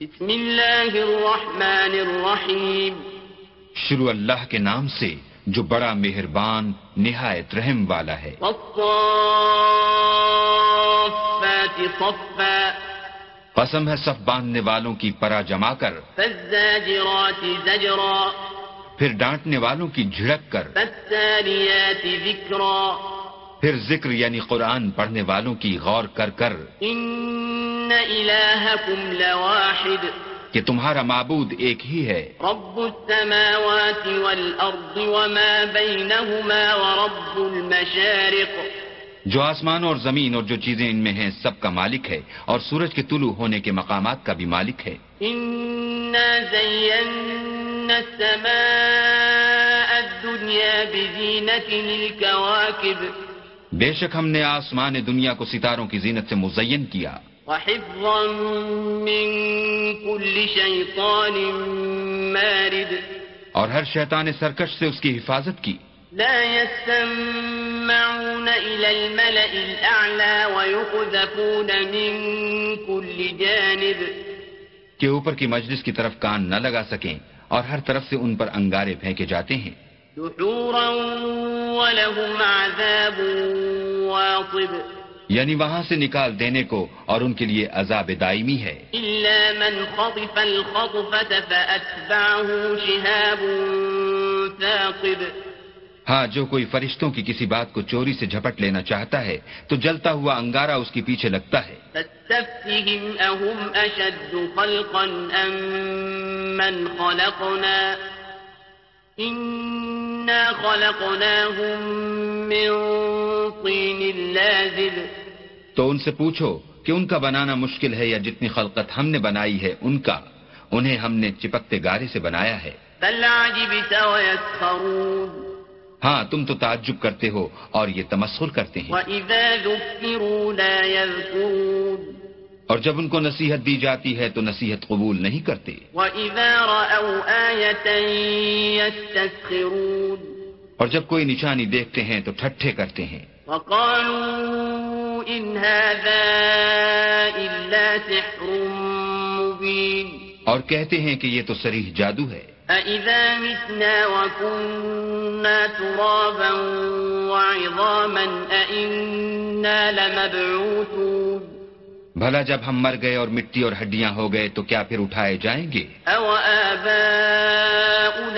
بسم اللہ الرحمن الرحیم۔ شروع اللہ کے نام سے جو بڑا مہربان نہایت رحم والا ہے۔ صفا۔ قسم ہے صف باندھنے والوں کی پرا جما کر۔ زجرا۔ پھر ڈانٹنے والوں کی جھڑک کر۔ ذکرا۔ پھر ذکر یعنی قرآن پڑھنے والوں کی غور کر کر۔ ان الہکم لواحد کہ تمہارا معبود ایک ہی ہے۔ رب السماوات والارض وما بینہما ورب المشارق جو آسمان اور زمین اور جو چیزیں ان میں ہیں سب کا مالک ہے اور سورج کے طلوع ہونے کے مقامات کا بھی مالک ہے۔ انا زینا السماء الدنیا بزینت الكواكب بے شک ہم نے آسمان دنیا کو ستاروں کی زینت سے مزین کیا۔ وحفظا من كل شيطان مارد اور ہر شیطان سرکش سے اس کی حفاظت کی۔ لا يستمعون إلى الملأ الأعلى ويقذفون من كل جانب کہ اوپر کی مجلس کی طرف کان نہ لگا سکیں اور ہر طرف سے ان پر انگارے پھینکے جاتے ہیں۔ دحورا ولهم عذاب واصب یعنی وہاں سے نکال دینے کو اور ان کے لیے عذاب دائمی ہے۔ إلا من خطف الخطفة فأتبعه شهاب ثاقب۔ ہاں جو کوئی فرشتوں کی کسی بات کو چوری سے جھپٹ لینا چاہتا ہے تو جلتا ہوا انگارہ اس کے پیچھے لگتا ہے۔ خلقا أم من خلقنا؟ إنا خلقناهم من طين لازب۔ تو ان سے پوچھو کہ ان کا بنانا مشکل ہے یا جتنی خلقت ہم نے بنائی ہے ان کا، انہیں ہم نے چپکتے گارے سے بنایا ہے۔ ہاں تم تو تعجب کرتے ہو اور یہ تمسخر کرتے ہیں۔ اور جب ان کو نصیحت دی جاتی ہے تو نصیحت قبول نہیں کرتے۔ اور جب کوئی نشانی دیکھتے ہیں تو ٹھٹھے کرتے ہیں۔ وقالوا إن هذا إلا سحر مبين. اور کہتے ہیں کہ یہ تو سریح جادو ہے۔ أإذا متنا وكنا ترابا وعظاما أإنا لمبعوثون. بھلا جب ہم مر گئے اور مٹی اور ہڈیاں ہو گئے تو کیا پھر اٹھائے جائیں گے؟ أو آباؤنا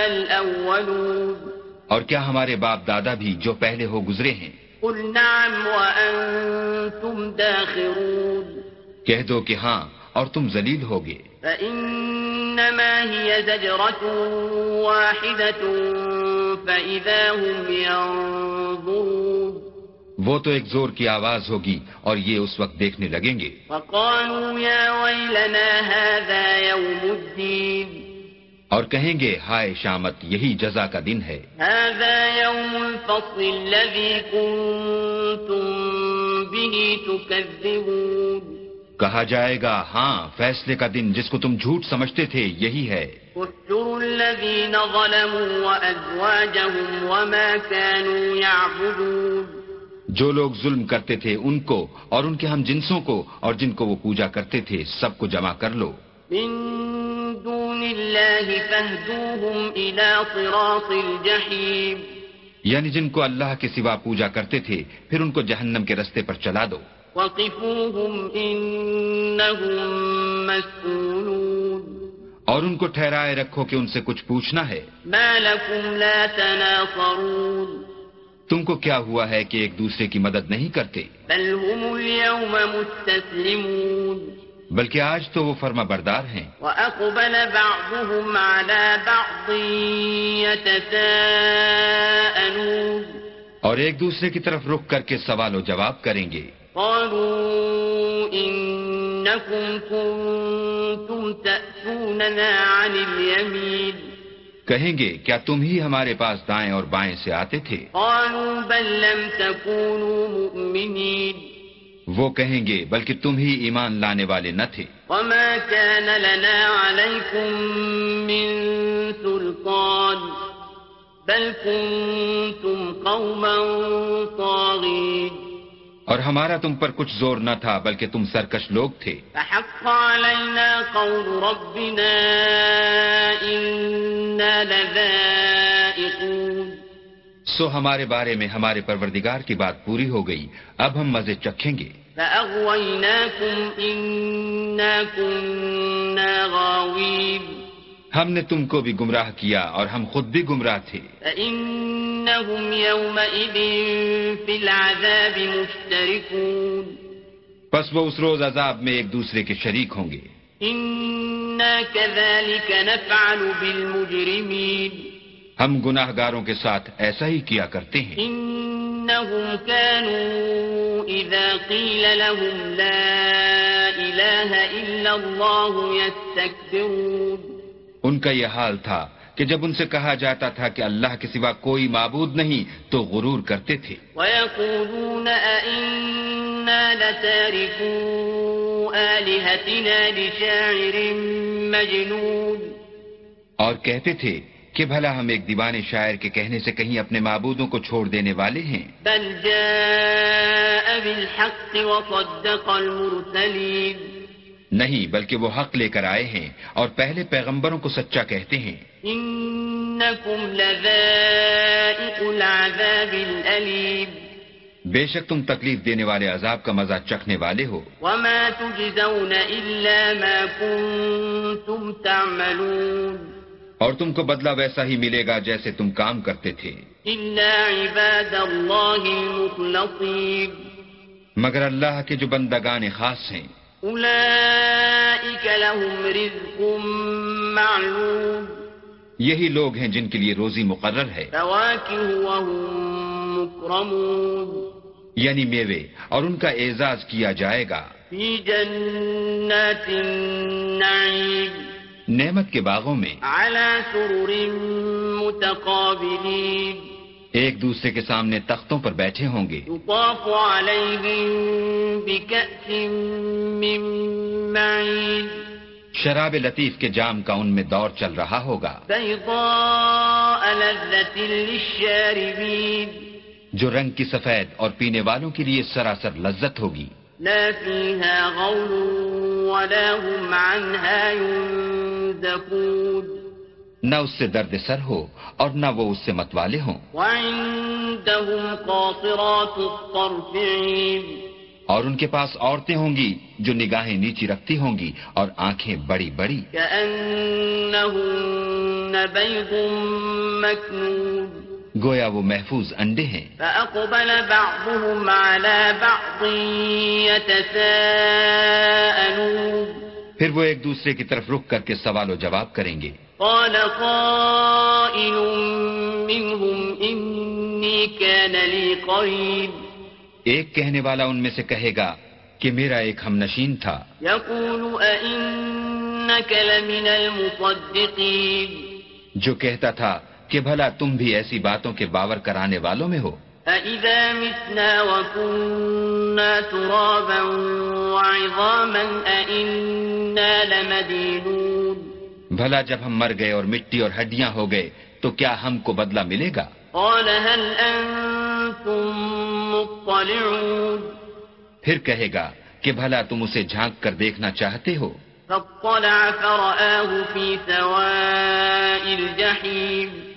الأولون. اور کیا ہمارے باپ دادا بھی جو پہلے ہو گزرے ہیں؟ قل نعم وأنتم داخرون. کہہ دو کہ ہاں اور تم ذلیل ہوگے۔ فإنما هي زجرة واحدة فإذا هم ينظرون. وہ تو ایک زور کی آواز ہوگی اور یہ اس وقت دیکھنے لگیں گے۔ وقالوا يا ويلنا هذا يوم الدين. اور کہیں گے ہائے شامت یہی جزا کا دن ہے۔ يوم الفصل الذي كنتم به تكذبون. کہا جائے گا ہاں فیصلے کا دن جس کو تم جھوٹ سمجھتے تھے یہی ہے۔ احشروا الذين ظلموا وأزواجهم وما كانوا يعبدون. جو لوگ ظلم کرتے تھے ان کو اور ان کے ہم جنسوں کو اور جن کو وہ پوجا کرتے تھے سب کو جمع کر لو۔ من دون الله فاهدوهم إلى صراط الجحيم. یعنی جن کو اللہ کے سوا پوجا کرتے تھے پھر ان کو جہنم کے رستے پر چلا دو۔ وقفوهم اور ان کو ٹھہرائے رکھو کہ ان سے کچھ پوچھنا ہے۔ ما لكم لا تناصرون. تم کو کیا ہوا ہے کہ ایک دوسرے کی مدد نہیں کرتے؟ بل هم اليوم مستسلمون. بلکہ آج تو وہ فرما بردار ہیں۔ وأقبل بعضهم على بعض يتساءلون اور ایک دوسرے کی طرف رخ کر کے سوال و جواب کریں گے۔ قالوا إنكم كنتم تأتوننا عن اليمين کہیں گے کیا تم ہی ہمارے پاس دائیں اور بائیں سے آتے تھے؟ قالوا بل لم تكونوا مؤمنين وہ کہیں گے بلکہ تم ہی ایمان لانے والے نہ تھے۔ وما كان لنا عليكم من سلطان بل كنتم قوما طاغين۔ اور ہمارا تم پر کچھ زور نہ تھا بلکہ تم سرکش لوگ تھے۔ فحق علينا قول ربنا إنا لذائقون۔ سو ہمارے بارے میں ہمارے پروردگار کی بات پوری ہو گئی اب ہم مزے چکھیں گے۔ فأغويناكم إنا كنا غاوين ہم نے تم کو بھی گمراہ کیا اور ہم خود بھی گمراہ تھے۔ فإنهم يومئذ في العذاب مشتركون بس وہ اس روز عذاب میں ایک دوسرے کے شریک ہوں گے۔ إنا كذلك نفعل بالمجرمين ہم گناہ گاروں کے ساتھ ایسا ہی کیا کرتے ہیں۔ إنهم كانوا إذا قيل لهم لا إله إلا الله يستكبرون. ان کا یہ حال تھا کہ جب ان سے کہا جاتا تھا کہ اللہ کے سوا کوئی معبود نہیں تو غرور کرتے تھے۔ ويقولون أئنا لتاركو آلهتنا لشاعر مجنون. اور کہتے تھے کہ بھلا ہم ایک دیوانے شاعر کے کہنے سے کہیں اپنے معبودوں کو چھوڑ دینے والے ہیں۔ بل جاء بالحق وصدق المرسلين نہیں بلکہ وہ حق لے کر آئے ہیں اور پہلے پیغمبروں کو سچا کہتے ہیں۔ إنكم لذائق العذاب الأليم بے شک تم تکلیف دینے والے عذاب کا مزہ چکھنے والے ہو۔ وما تجزون إلا ما كنتم تعملون۔ اور تم کو بدلہ ویسا ہی ملے گا جیسے تم کام کرتے تھے۔ عباد مگر اللہ کے جو بندگان خاص ہیں۔ لهم رزق معلوم۔ یہی لوگ ہیں جن کے لیے روزی مقرر ہے۔ وهم یعنی میوے اور ان کا اعزاز کیا جائے گا۔ في جنات النعيم۔ نعمت کے باغوں میں سرر ایک دوسرے کے سامنے تختوں پر بیٹھے ہوں گے۔ من شراب لطیف کے جام کا ان میں دور چل رہا ہوگا۔ جو رنگ کی سفید اور پینے والوں کے لیے سراسر لذت ہوگی۔ لا فيها غول ولا هم عنها ينزفون. نہ اس سے درد سر ہو اور نہ وہ اس سے متوالے ہوں۔ وعندهم قاصرات الطرف اور ان کے پاس عورتیں ہوں گی جو نگاہیں نیچی رکھتی ہوں گی اور آنکھیں بڑی بڑی۔ كأنهن بيض مكنون گویا وہ محفوظ انڈے ہیں۔ فأقبل بعضهم على بعض يتساءلون پھر وہ ایک دوسرے کی طرف رک کر کے سوال و جواب کریں گے۔ قال قائل منهم إني كان لي قريب ایک کہنے والا ان میں سے کہے گا کہ میرا ایک ہم نشین تھا۔ يقول أئنك لمن المصدقين جو کہتا تھا کہ بھلا تم بھی ایسی باتوں کے باور کرانے والوں میں ہو۔ أإذا متنا وكنا ترابا وعظاما أإنا لمدينون۔ بھلا جب ہم مر گئے اور مٹی اور ہڈیاں ہو گئے تو کیا ہم کو بدلہ ملے گا؟ قال هل أنتم مطلعون۔ پھر کہے گا کہ بھلا تم اسے جھانک کر دیکھنا چاہتے ہو۔ فاطلع فرآه في سواء الجحيم۔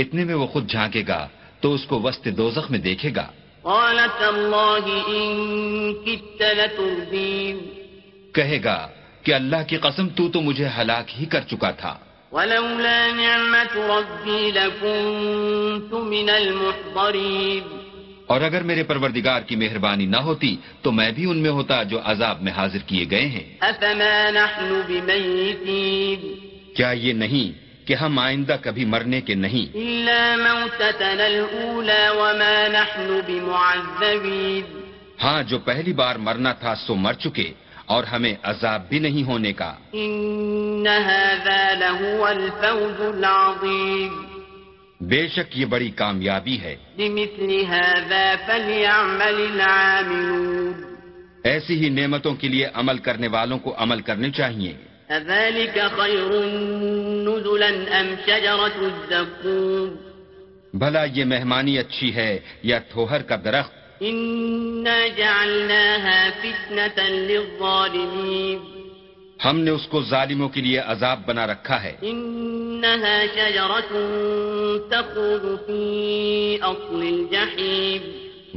اتنے میں وہ خود جھانکے گا تو اس کو وسط دوزخ میں دیکھے گا۔ کہے گا کہ اللہ کی قسم تو تو مجھے ہلاک ہی کر چکا تھا۔ ولولا نعمة ربي لكنت من المحضرين اور اگر میرے پروردگار کی مہربانی نہ ہوتی تو میں بھی ان میں ہوتا جو عذاب میں حاضر کیے گئے ہیں۔ أفما نحن بميتين کیا یہ نہیں کہ ہم آئندہ کبھی مرنے کے نہیں۔ إلا موتتنا الأولى وما نحن بمعذبين۔ ہاں جو پہلی بار مرنا تھا سو مر چکے اور ہمیں عذاب بھی نہیں ہونے کا۔ إن هذا لهو الفوز العظيم۔ بے شک یہ بڑی کامیابی ہے۔ لمثل هذا فليعمل العاملون۔ ایسی ہی نعمتوں کے لیے عمل کرنے والوں کو عمل کرنے چاہیے۔ أذلك خير نزلا أم شجرة الزقوم بھلا یہ مہمانی اچھی ہے یا تھوہر کا درخت؟ إنا جعلناها فتنة للظالمين ہم نے اس کو ظالموں کے لیے عذاب بنا رکھا ہے۔ إنها شجرة تخرج في أصل الجحيم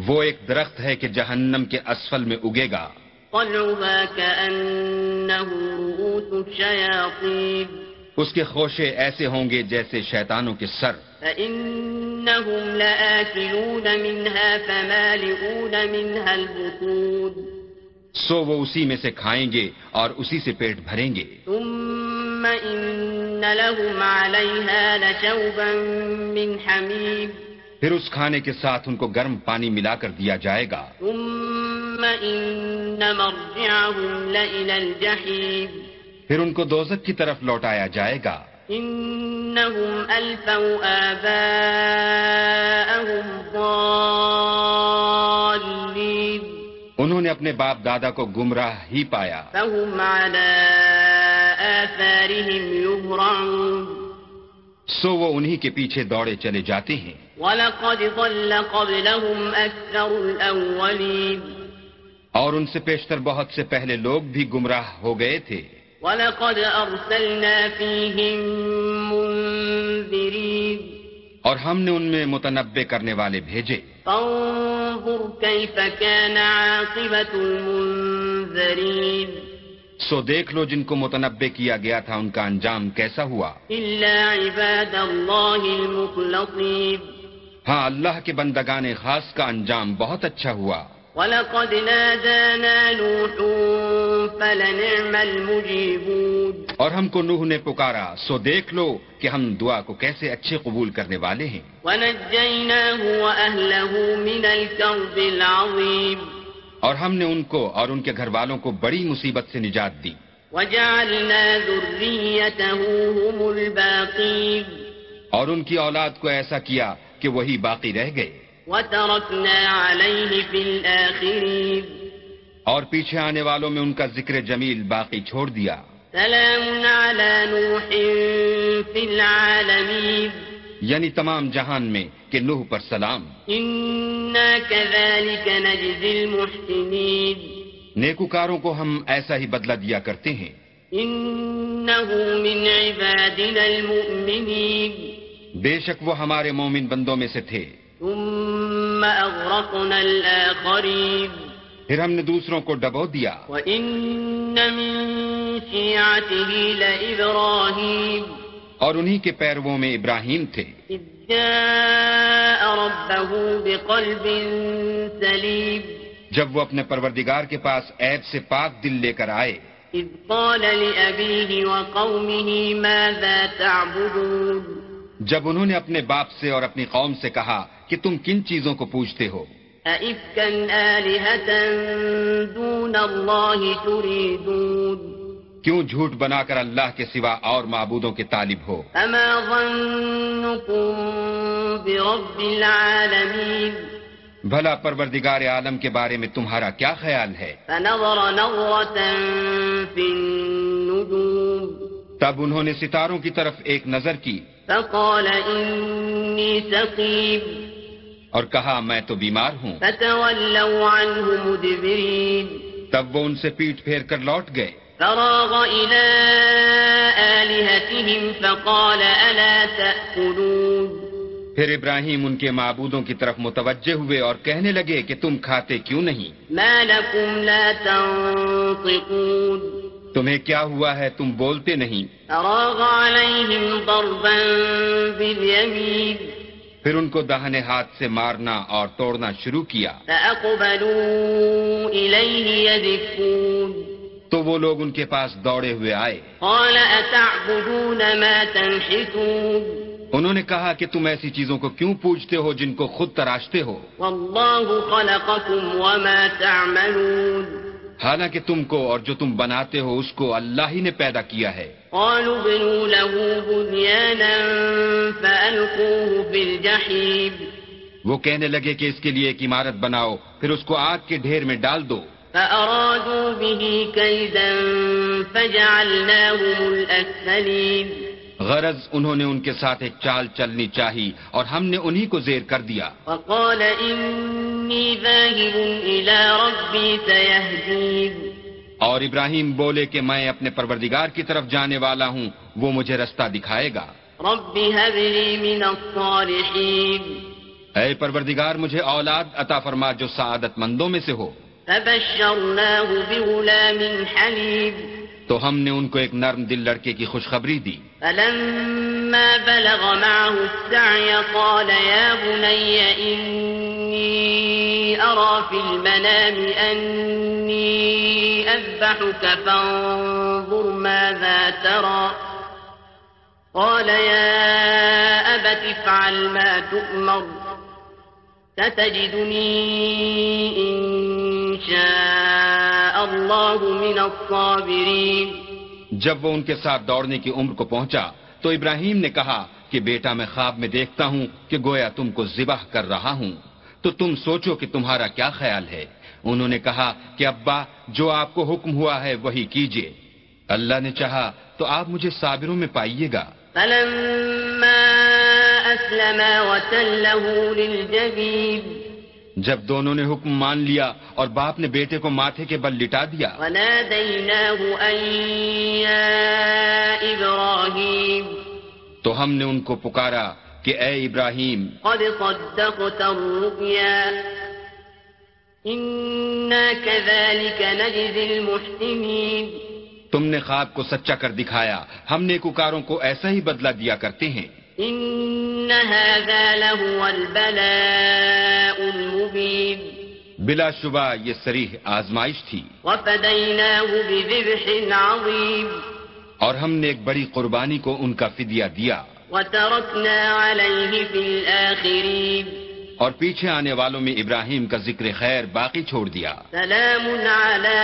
وہ ایک درخت ہے کہ جہنم کے اسفل میں اگے گا۔ طلعها كأنه رؤوس الشياطين اس کے خوشے ایسے ہوں گے جیسے شیطانوں کے سر۔ فإنهم لآكلون منها فمالئون منها البطون۔ سو وہ اسی میں سے کھائیں گے اور اسی سے پیٹ بھریں گے۔ ثم إن لهم عليها لشوبا من حميم۔ پھر اس کھانے کے ساتھ ان کو گرم پانی ملا کر دیا جائے گا۔ ثم إن مرجعهم لإلى الجحيم. پھر ان کو دوزک کی طرف لوٹایا جائے گا۔ إنهم ألفوا آباءهم ضالين. انہوں نے اپنے باپ دادا کو گمراہ ہی پایا۔ فهم على آثارهم يهرعون. سو وہ انہی کے پیچھے دوڑے چلے جاتے ہیں۔ ولقد ضل قبلهم أكثر الأولين. اور ان سے پیشتر بہت سے پہلے لوگ بھی گمراہ ہو گئے تھے۔ ولقد أرسلنا فيهم منذرين۔ اور ہم نے ان میں متنبع کرنے والے بھیجے۔ فانظر كيف كان عاقبة المنذرين۔ سو دیکھ لو جن کو متنبع کیا گیا تھا ان کا انجام کیسا ہوا۔ إلا عباد الله المخلصين۔ ہاں اللہ کے بندگان خاص کا انجام بہت اچھا ہوا۔ ولقد نادانا نوح فلنعم المجيبون. اور ہم کو نوح نے پکارا سو دیکھ لو کہ ہم دعا کو کیسے اچھے قبول کرنے والے ہیں۔ ونجيناه وأهله من الكرب العظيم اور ہم نے ان کو اور ان کے گھر والوں کو بڑی مصیبت سے نجات دی۔ وجعلنا ذريته هم الباقين اور ان کی اولاد کو ایسا کیا کہ وہی باقی رہ گئے۔ وتركنا عليه في الآخرين اور پیچھے آنے والوں میں ان کا ذکر جمیل باقی چھوڑ دیا۔ سلام على نوح في العالمين یعنی تمام جہان میں کہ نوح پر سلام۔ إنا كذلك نجزي المحسنين نیکوکاروں کو ہم ایسا ہی بدلہ دیا کرتے ہیں۔ إنه من عبادنا المؤمنين بے شک وہ ہمارے مومن بندوں میں سے تھے۔ ثم أغرقنا الآخرين. پھر ہم نے دوسروں کو ڈبو دیا۔ وإن من شيعته لإبراهيم. اور انہی کے پیرووں میں ابراہیم تھے۔ إذ جاء ربه بقلب سليم. جب وہ اپنے پروردگار کے پاس عیب سے پاک دل لے کر آئے۔ إذ قال لأبيه وقومه ماذا تعبدون؟ جب انہوں نے اپنے باپ سے اور اپنی قوم سے کہا کہ تم کن چیزوں کو پوچھتے ہو؟ دون الله تريدون. کیوں جھوٹ بنا کر اللہ کے سوا اور معبودوں کے طالب ہو؟ فما ظنكم برب العالمين. بھلا پروردگار عالم کے بارے میں تمہارا کیا خیال ہے؟ فنظر نظرة في تب انہوں نے ستاروں کی طرف ایک نظر کی فقال إني سقيم. اور کہا میں تو بیمار ہوں۔ فتولوا عنه مدبرين. تب وہ ان سے پیٹ پھیر کر لوٹ گئے۔ فراغ إلى آلهتهم فقال ألا تأكلون؟ پھر ابراہیم ان کے معبودوں کی طرف متوجہ ہوئے اور کہنے لگے کہ تم کھاتے کیوں نہیں؟ ما لكم لا تنطقون. تمہیں کیا ہوا ہے تم بولتے نہیں۔ عليهم ضربا باليمين پھر ان کو دہنے ہاتھ سے مارنا اور توڑنا شروع کیا۔ فأقبلوا تو وہ لوگ ان کے پاس دوڑے ہوئے آئے۔ قال أتعبدون ما تنحتون۔ انہوں نے کہا کہ تم ایسی چیزوں کو کیوں پوچھتے ہو جن کو خود تراشتے ہو؟ وما تعملون۔ حالانکہ تم کو اور جو تم بناتے ہو اس کو اللہ ہی نے پیدا کیا ہے۔ قالوا ابنوا له بنيانا فألقوه في الجحيم وہ کہنے لگے کہ اس کے لیے ایک عمارت بناؤ پھر اس کو آگ کے ڈھیر میں ڈال دو۔ فأرادوا به كيدا فجعلناهم الأسفلين غرض انہوں نے ان کے ساتھ ایک چال چلنی چاہی اور ہم نے انہی کو زیر کر دیا۔ وقال إني ذاهب إلى ربي سيهدين۔ اور ابراہیم بولے کہ میں اپنے پروردگار کی طرف جانے والا ہوں وہ مجھے رستہ دکھائے گا۔ رب هب من الصالحين۔ اے پروردگار مجھے اولاد عطا فرما جو سعادت مندوں میں سے ہو۔ فبشرناه بغلام حليم۔ تو ہم نے ان کو ایک نرم دل لڑکے کی خوشخبری دی۔ فلما بلغ معه السعي قال يا بني إني أرى في المنام أني أذبحك فانظر ماذا ترى۔ قال يا أبت افعل ما تؤمر، ستجدني إن شاء الله من الصابرين جب وہ ان کے ساتھ دوڑنے کی عمر کو پہنچا تو ابراہیم نے کہا کہ بیٹا میں خواب میں دیکھتا ہوں کہ گویا تم کو ذبح کر رہا ہوں۔ تو تم سوچو کہ تمہارا کیا خیال ہے۔ انہوں نے کہا کہ ابا جو آپ کو حکم ہوا ہے وہی کیجیے اللہ نے چاہا تو آپ مجھے صابروں میں پائیے گا۔ فلما أسلما وتله للجبين جب دونوں نے حکم مان لیا اور باپ نے بیٹے کو ماتھے کے بل لٹا دیا۔ تو ہم نے ان کو پکارا کہ اے ابراہیم۔ قد صدقت كذلك نجزي المحسنين۔ تم نے خواب کو سچا کر دکھایا۔ ہم نیکوکاروں کو ایسا ہی بدلہ دیا کرتے ہیں۔ إن هذا لهو البلاء المبين. بلا شبہ یہ سریح آزمائش تھی۔ وفديناه بذبح عظيم. اور ہم نے ایک بڑی قربانی کو ان کا فدیہ دیا۔ وتركنا عليه في الآخرين. اور پیچھے آنے والوں میں ابراہیم کا ذکر خیر باقی چھوڑ دیا۔ سلام على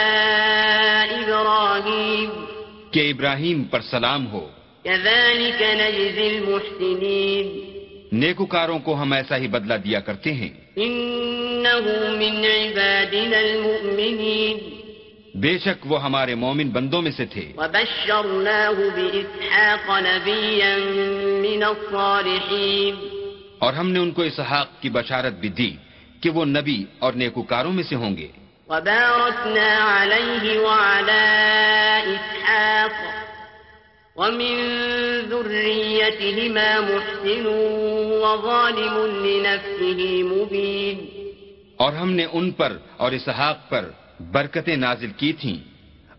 إبراهيم. کہ ابراہیم پر سلام ہو۔ كذلك نجزي المحسنين. نیکوکاروں کو ہم ایسا ہی بدلہ دیا کرتے ہیں۔ من عبادنا المؤمنين. بے شک وہ ہمارے مومن بندوں میں سے تھے۔ وبشرناه بإسحاق نبيا من الصالحين. اور ہم نے ان کو اسحاق کی بشارت بھی دی کہ وہ نبی اور نیکوکاروں میں سے ہوں گے۔ وباركنا عليه وعلى إسحاق. ومن ذريتهما محسن وظالم لنفسه مبين. اور ہم نے ان پر اور اسحاق پر برکتیں نازل کی تھیں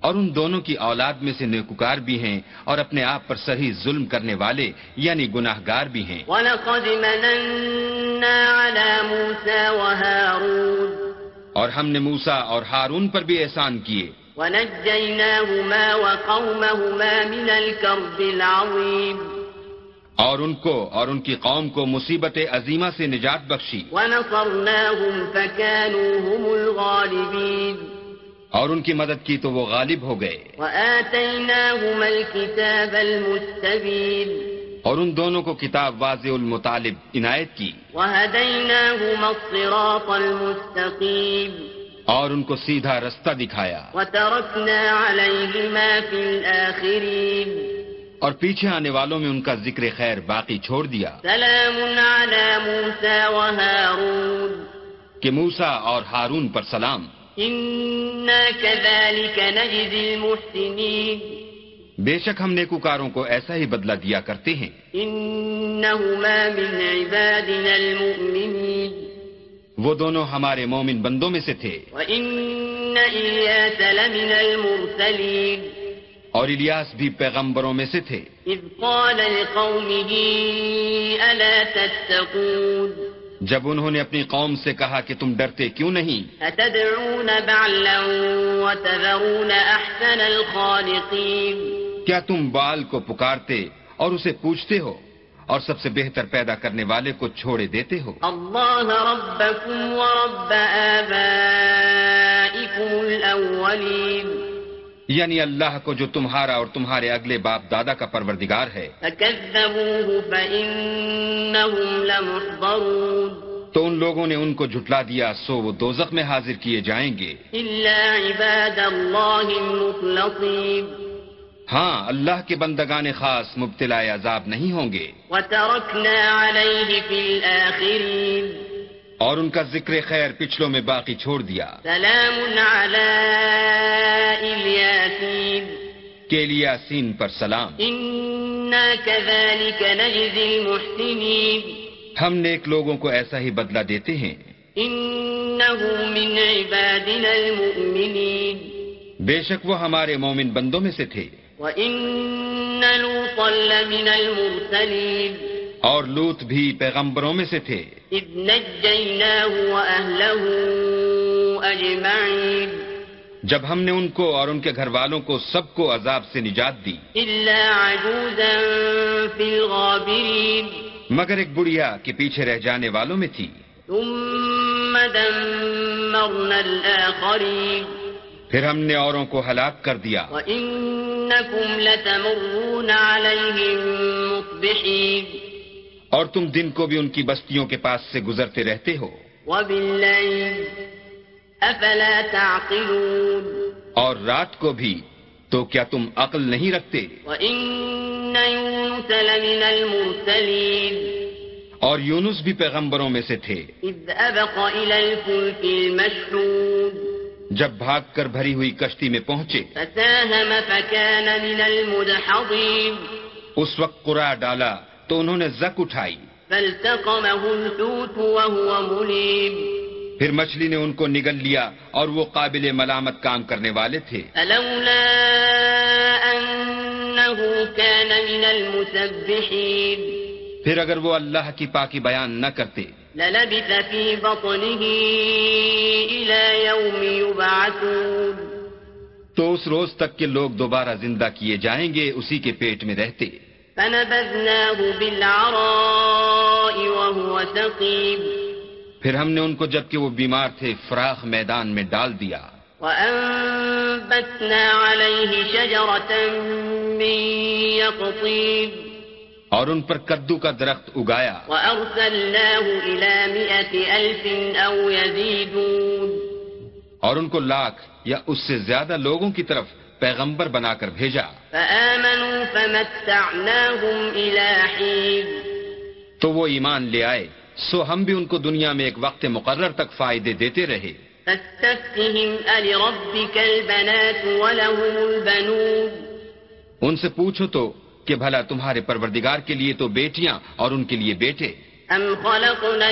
اور ان دونوں کی اولاد میں سے نیکوکار بھی ہیں اور اپنے آپ پر صحیح ظلم کرنے والے یعنی گناہ گار بھی ہیں۔ ولقد مننا على موسى وهارون. اور ہم نے موسا اور ہارون پر بھی احسان کیے۔ ونجيناهما وقومهما من الكرب العظيم اور ان کو اور ان کی قوم کو مصیبت عظیمہ سے نجات بخشی. ونصرناهم فكانوا هم الغالبين اور ان کی مدد کی تو وہ غالب ہو گئے. وآتيناهما الكتاب المستبين اور ان دونوں کو کتاب واضح المطالب عنایت کی. وهديناهما الصراط المستقيم. اور ان کو سیدھا رستہ دکھایا۔ وتركنا عليهما في الآخرين۔ اور پیچھے آنے والوں میں ان کا ذکر خیر باقی چھوڑ دیا۔ سلام على موسى وهارون۔ کہ موسا اور ہارون پر سلام۔ كذلك نجزي المحسنين۔ بے شک ہم نیکوکاروں کو ایسا ہی بدلہ دیا کرتے ہیں۔ إنهما من عبادنا المؤمنين۔ وہ دونوں ہمارے مومن بندوں میں سے تھے۔ وإن إلياس لمن المرسلين۔ اور الیاس بھی پیغمبروں میں سے تھے۔ إذ قال لقومه ألا تتقون۔ جب انہوں نے اپنی قوم سے کہا کہ تم ڈرتے کیوں نہیں؟ أتدعون بعلا وتذرون أحسن الخالقين۔ کیا تم بال کو پکارتے اور اسے پوچھتے ہو؟ اور سب سے بہتر پیدا کرنے والے کو چھوڑے دیتے ہو۔ الله ربكم ورب آبائكم الأولين یعنی اللہ کو جو تمہارا اور تمہارے اگلے باپ دادا کا پروردگار ہے۔ تو ان لوگوں نے ان کو جھٹلا دیا سو وہ دوزخ میں حاضر کیے جائیں گے۔ إلا عباد المخلصين ہاں اللہ کے بندگان خاص مبتلا عذاب نہیں ہوں گے۔ وتركنا عليه في الآخرين۔ اور ان کا ذکر خیر پچھلوں میں باقی چھوڑ دیا۔ سلام على الياسين کے پر سلام۔ كذلك نجزي المحسنين۔ ہم نیک لوگوں کو ایسا ہی بدلہ دیتے ہیں۔ من عبادنا بے شک وہ ہمارے مومن بندوں میں سے تھے۔ وإن لوطا لمن المرسلين اور لوت بھی پیغمبروں میں سے تھے۔ جب ہم نے ان کو اور ان کے گھر والوں کو سب کو عذاب سے نجات دی۔ عجوزا مگر ایک بڑھیا کے پیچھے رہ جانے والوں میں تھی۔ ثم دمرنا پھر ہم نے اوروں کو ہلاک کر دیا۔ وإنكم لتمرون عليهم مصبحين۔ اور تم دن کو بھی ان کی بستیوں کے پاس سے گزرتے رہتے ہو۔ وبالليل أفلا تعقلون۔ اور رات کو بھی تو کیا تم عقل نہیں رکھتے؟ وإن يونس لمن المرسلين۔ اور یونس بھی پیغمبروں میں سے تھے۔ إذ أبق إلى الفلك المشحون۔ جب بھاگ کر بھری ہوئی کشتی میں پہنچے فساهم فكان من المدحضين. اس وقت قرا ڈالا تو انہوں نے زک اٹھائی۔ فالتقمه الحوت وهو مليم. پھر مچھلی نے ان کو نگل لیا اور وہ قابل ملامت کام کرنے والے تھے۔ فلولا أنه كان من المسبحين. پھر اگر وہ اللہ کی پاکی بیان نہ کرتے۔ للبث في بطنه إلى يوم يبعثون۔ تو اس روز تک کہ لوگ دوبارہ زندہ کیے جائیں گے اسی کے پیٹ میں رہتے۔ فنبذناه بالعراء وهو سقيم پھر ہم نے ان کو جبکہ وہ بیمار تھے فراخ میدان میں ڈال دیا۔ وأنبتنا عليه شجرة من يقطين۔ اور ان پر کدو کا درخت اگایا۔ وأرسلناه إلى مئة ألف أو يزيدون۔ اور ان کو لاکھ یا اس سے زیادہ لوگوں کی طرف پیغمبر بنا کر بھیجا۔ فآمنوا فمتعناهم إلى حين۔ تو وہ ایمان لے آئے سو ہم بھی ان کو دنیا میں ایک وقت مقرر تک فائدے دیتے رہے۔ فاستفتهم ألربك البنات ولهم البنون۔ ان سے پوچھو تو کہ بھلا تمہارے پروردگار کے لیے تو بیٹیاں اور ان کے لیے بیٹے۔ أم خلقنا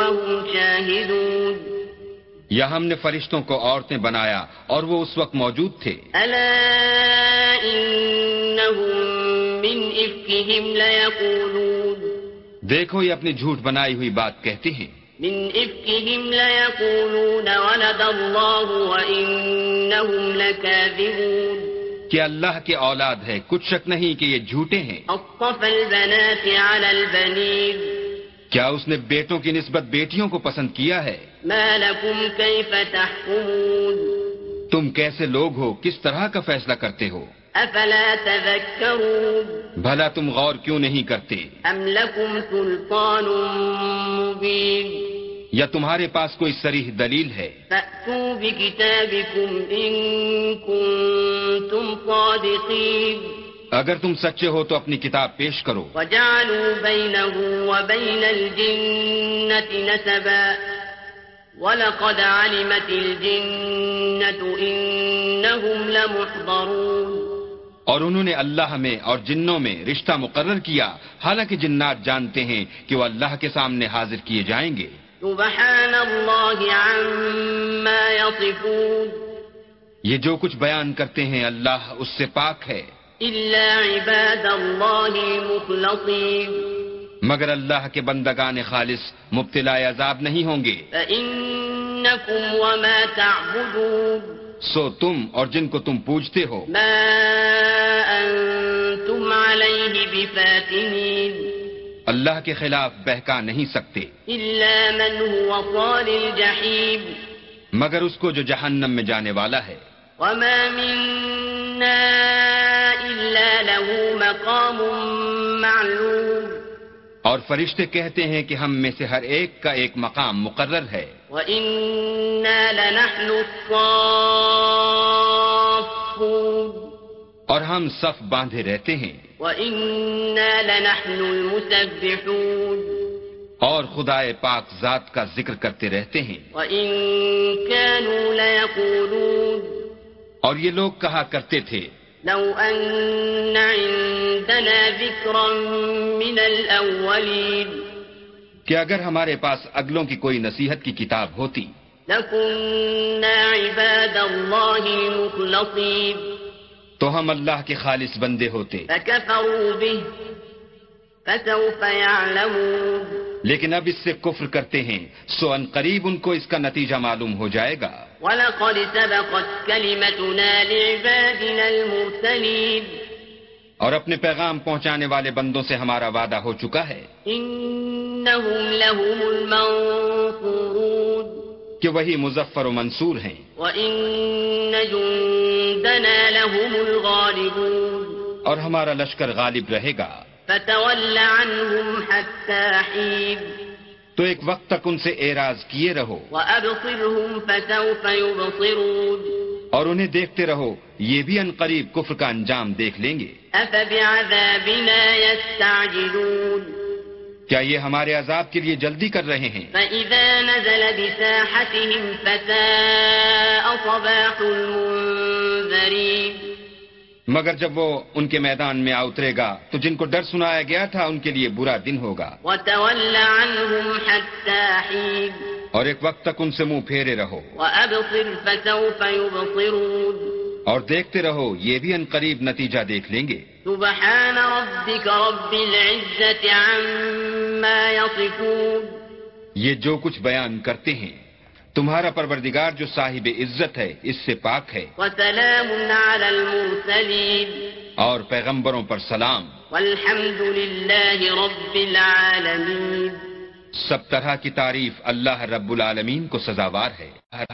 وهم شاهدون۔ یا ہم نے فرشتوں کو عورتیں بنایا اور وہ اس وقت موجود تھے۔ إنهم من دیکھو یہ اپنی جھوٹ بنائی ہوئی بات کہتے ہیں۔ من إفكهم ليقولون ولد الله وإنهم لكاذبون. کہ اللہ کے اولاد ہے کچھ شک نہیں کہ یہ جھوٹے ہیں۔ أصطفى البنات على البنين. کیا اس نے بیٹوں کی نسبت بیٹیوں کو پسند کیا ہے؟ ما لكم كيف تحكمون؟ تم کیسے لوگ ہو؟ کس طرح کا فیصلہ کرتے ہو؟ أفلا تذكرون بھلا تم غور کیوں نہیں کرتے؟ أم لكم سلطان مبين یا تمہارے پاس کوئی سریح دلیل ہے؟ فأتوا بكتابكم إن كنتم صادقين اگر تم سچے ہو تو اپنی کتاب پیش کرو۔ وجعلوا بينه وبين الجنة نسبا ولقد علمت الجنة إنهم لمحضرون۔ اور انہوں نے اللہ میں اور جنوں میں رشتہ مقرر کیا۔ حالانکہ جنات جانتے ہیں کہ وہ اللہ کے سامنے حاضر کیے جائیں گے۔ سبحان الله عما يصفون یہ جو کچھ بیان کرتے ہیں اللہ اس سے پاک ہے۔ إلا عباد الله المخلصين مگر اللہ کے بندگان خالص مبتلا عذاب نہیں ہوں گے۔ فإنكم وما تعبدون۔ سو تم اور جن کو تم پوجتے ہو۔ ما أنتم عليه بفاتنين اللہ کے خلاف بہکا نہیں سکتے۔ إلا من هو صال الجحيم مگر اس کو جو جہنم میں جانے والا ہے۔ وما منا إلا له مقام معلوم۔ اور فرشتے کہتے ہیں کہ ہم میں سے ہر ایک کا ایک مقام مقرر ہے۔ وَإِنَّا لَنَحْنُ الصَّافُّونَ۔ اور ہم صف باندھے رہتے ہیں۔ وَإِنَّا لَنَحْنُ الْمُسَبِّحُونَ۔ اور خدائے پاک ذات کا ذکر کرتے رہتے ہیں۔ وَإِن كَانُوا لَيَقُولُونَ۔ اور یہ لوگ کہا کرتے تھے۔ لو أن عندنا ذكرا من الأولين. کہ اگر ہمارے پاس اگلوں کی کوئی نصیحت کی کتاب ہوتی۔ لكنا عباد الله المخلصين. تو ہم اللہ کے خالص بندے ہوتے۔ فكفروا به فسوف يعلمون. لیکن اب اس سے کفر کرتے ہیں سو ان قریب ان کو اس کا نتیجہ معلوم ہو جائے گا۔ ولقد سبقت كلمتنا لعبادنا المرسلين. اور اپنے پیغام پہنچانے والے بندوں سے ہمارا وعدہ ہو چکا ہے إنهم لهم المنصورون. کہ وہی مظفر و منصور ہیں۔ وإن جندنا لهم الغالبون. اور ہمارا لشکر غالب رہے گا۔ فتول عنهم حتى حين تو ایک وقت تک ان سے اعراض کیے رہو وأبصرهم فسوف يبصرون اور انہیں دیکھتے رہو یہ بھی ان قریب کفر کا انجام دیکھ لیں گے۔ أفبعذابنا يستعجلون کیا یہ ہمارے عذاب کے لیے جلدی کر رہے ہیں؟ فإذا نزل بساحتهم فساء صباح المنذرين مگر جب وہ ان کے میدان میں آ اترے گا تو جن کو ڈر سنایا گیا تھا ان کے لیے برا دن ہوگا۔ اور ایک وقت تک ان سے منہ پھیرے رہو۔ اور دیکھتے رہو یہ بھی ان قریب نتیجہ دیکھ لیں گے۔ سبحان ربك رب العزة عما يصفون۔ یہ جو کچھ بیان کرتے ہیں تمہارا پروردگار جو صاحب عزت ہے اس سے پاک ہے۔ وسلام على المرسلين اور پیغمبروں پر سلام۔ والحمد لله رب العالمين سب طرح کی تعریف اللہ رب العالمین کو سزاوار ہے۔